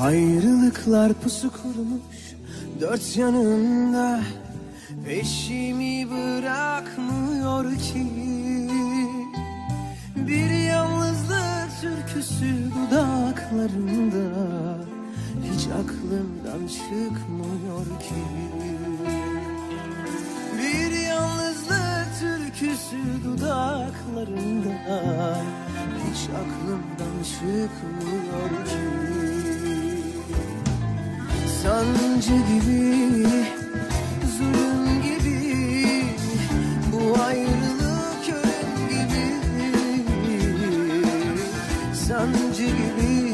Ayrılıklar pusu kurmuş dört yanımda Peşimi bırakmıyor ki. Bir yalnızlık türküsü dudaklarında Hiç aklımdan çıkmıyor ki. Bir yalnızlık türküsü dudaklarında Hiç aklımdan çıkmıyor ki Sancı gibi, zulüm gibi Bu ayrılık ölüm gibi. Sancı gibi,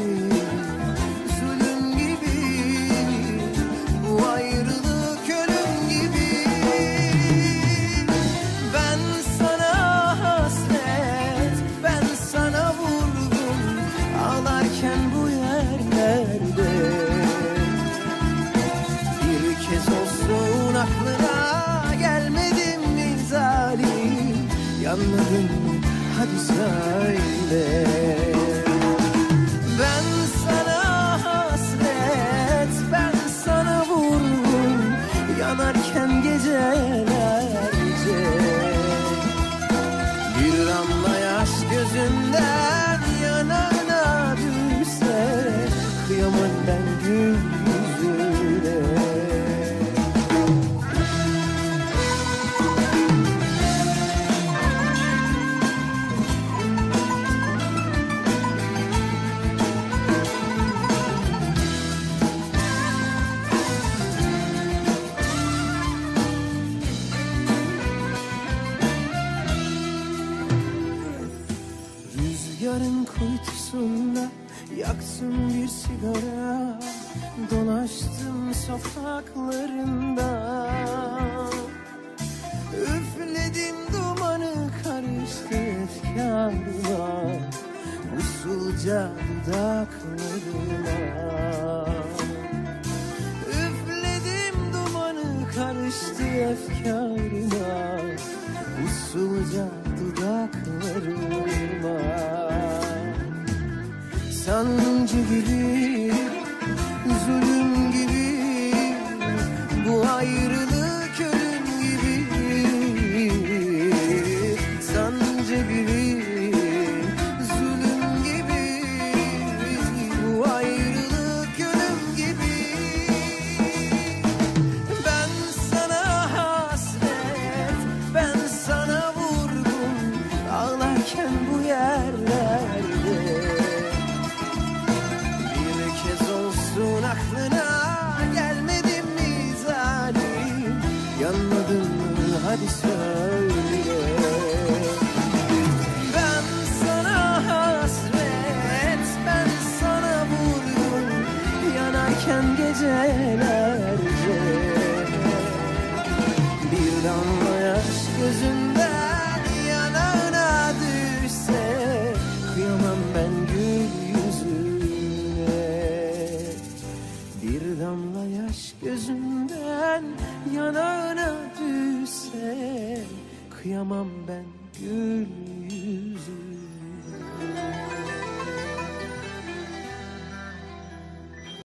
Yanmadın mı? Hadi söyle. Ben sana hasret ben sana vurgun Yanarken gecelerce yaktım bir sigara Dolaştım sokaklarında. Üfledim dumanı karıştı efkarla Usulca dudaklarına. Üfledim dumanı karıştı efkarına Sancı gibi, zulüm aklına gelmedim mi zalim Yanmadın mı? Hadi söyle. Ben sana hasret, ben sana vurgun Yanarken gecelerce. Bir damla yaş gözünden yaş gözünden yanağına düşse Kıyamam ben gül yüzüne